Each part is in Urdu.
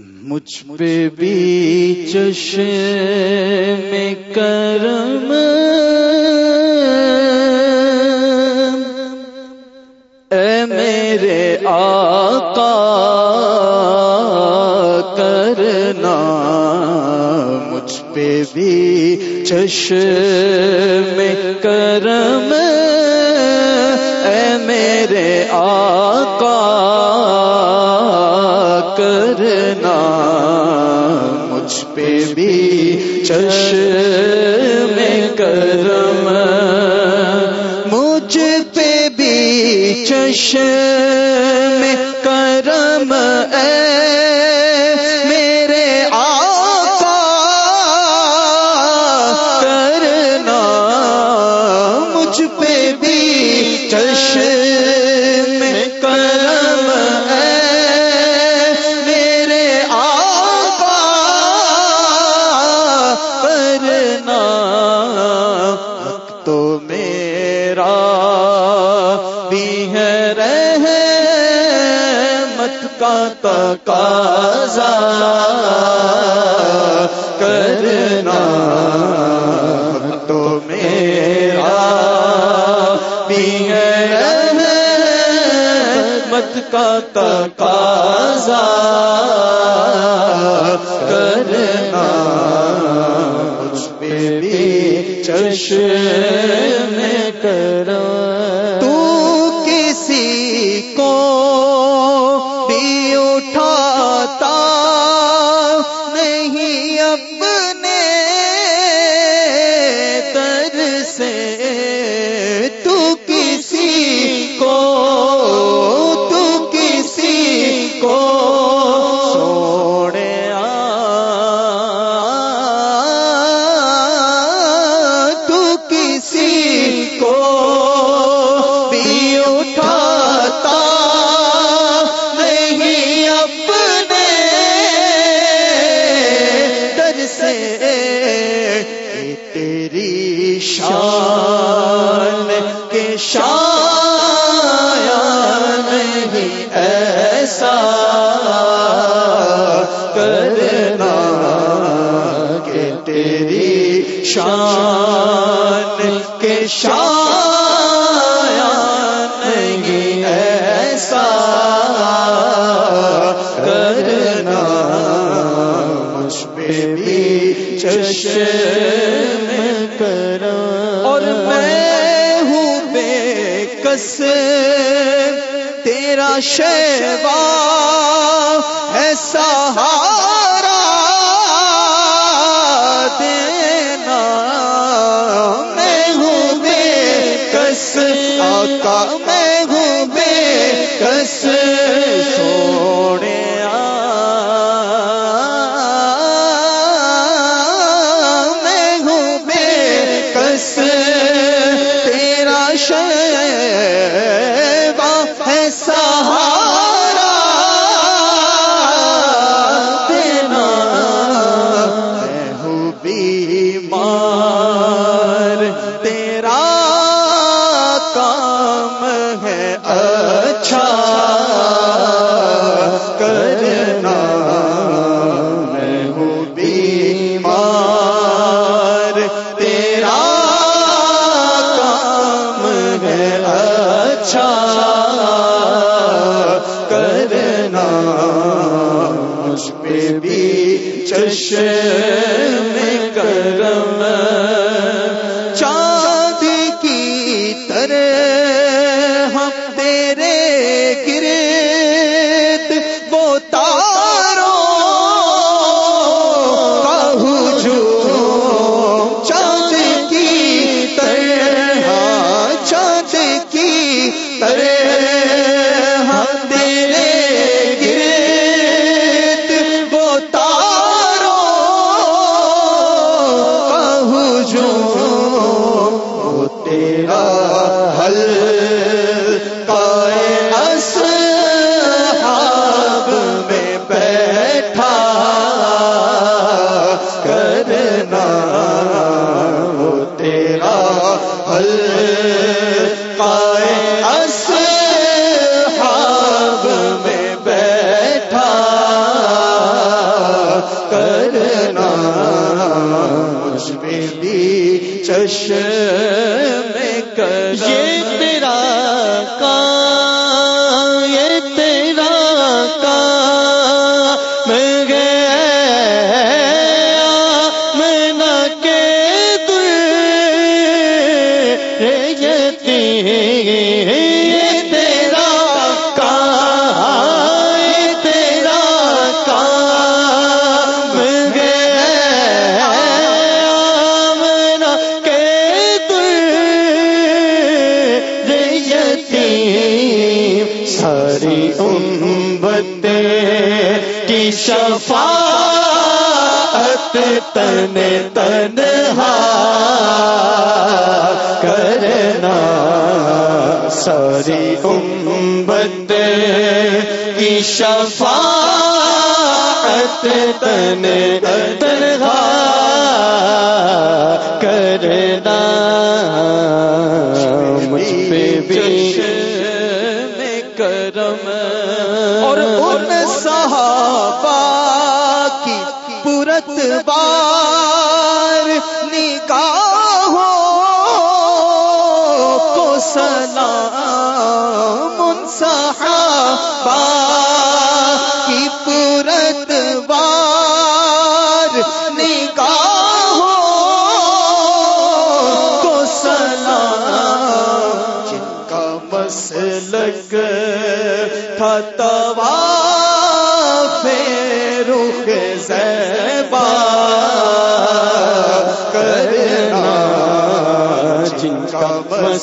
مجھ پہ بھی چش میں کرم اے میرے آقا کرنا مجھ پہ بھی چش میں کرم اے میرے آقا چش میں کرم اے میرے آقا کرنا مجھ پہ بھی چش میں کرم اے میرے آقا کرنا تو میرا بھی ہے۔ کا تقاضا کرنا تو میرا بھی ہے رحمت کا تقاضا کرنا مجھ پہ بھی چشم تیری شان کے شایا نہیں ایسا کرنا کہ تیری شان کے شایا نہیں ایسا کرنا مجھ پہ بھی چشم کس تیرا شیوا ہے سہارا دینا۔ میں ہوں بے کس آقا میں ہے اچھا کرنا اس پہ بھی چشم حل کرنا۔ مجھ میں بھی چشم کرم یہ میرا کام تن تنہا کرنا ساری امت کی شفاعت تن تنہا کرنا مجھ پہ بھی کرم اور ان صحابہ پورت بار نگاہوں کو سلام ان صحابہ کی پورت بار نگاہوں کو سلام جن کا مسلک تھا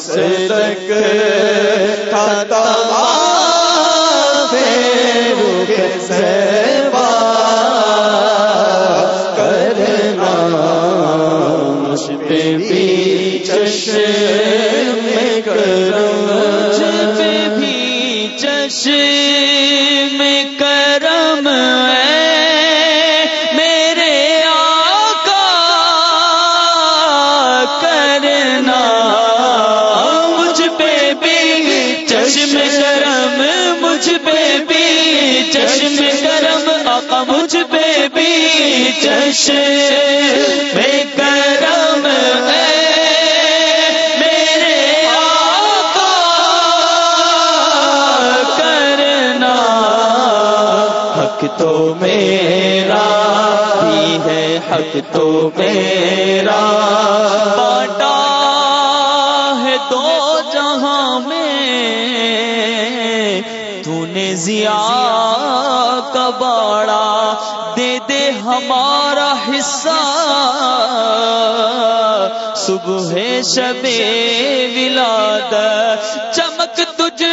مسلک حق تو میرا بھی ہے، حق تو میرا۔ باٹا ہے دو جہاں میں۔ تو نے ضیا کا باڑا دے دے ہمارا حصہ۔ صبح شب ولاد چمک تجھ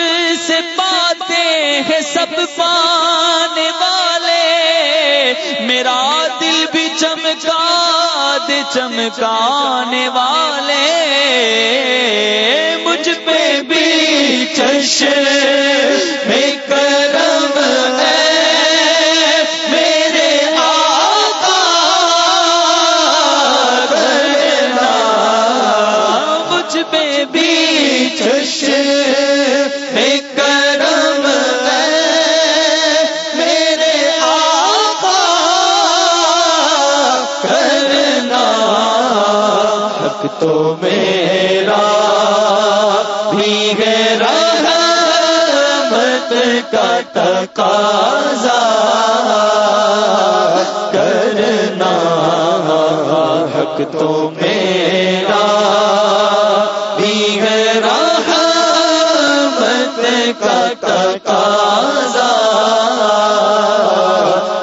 سے پاتے ہیں سب پانے بعد چمکانے والے مجھ پہ بھی چش میں تقاضا کرنا، حق تو میرا بھی ہے رحمت کا تقاضا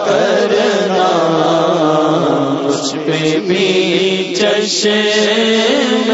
کرنا مجھ پہ بھی چشم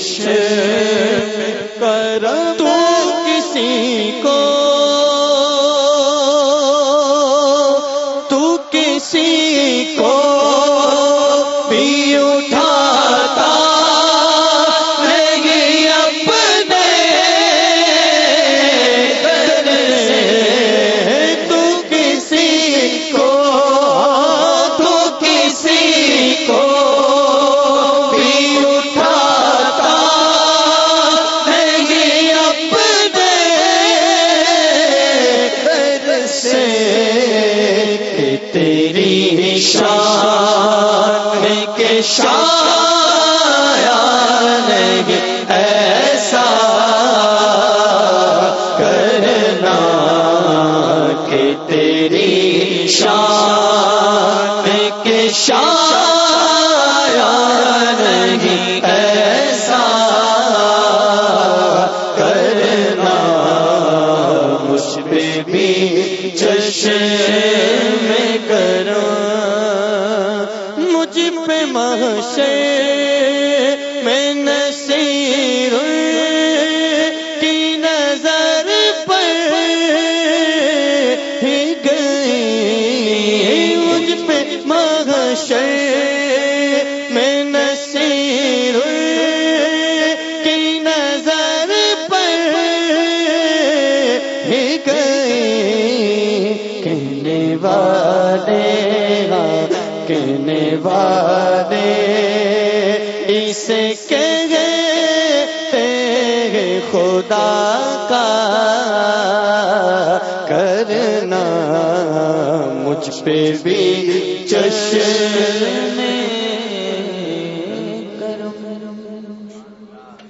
کشن کہ تیری شان کے شان والے کہنے والے اسے کہتے ہیں خدا کا کرنا مجھ پہ بھی چش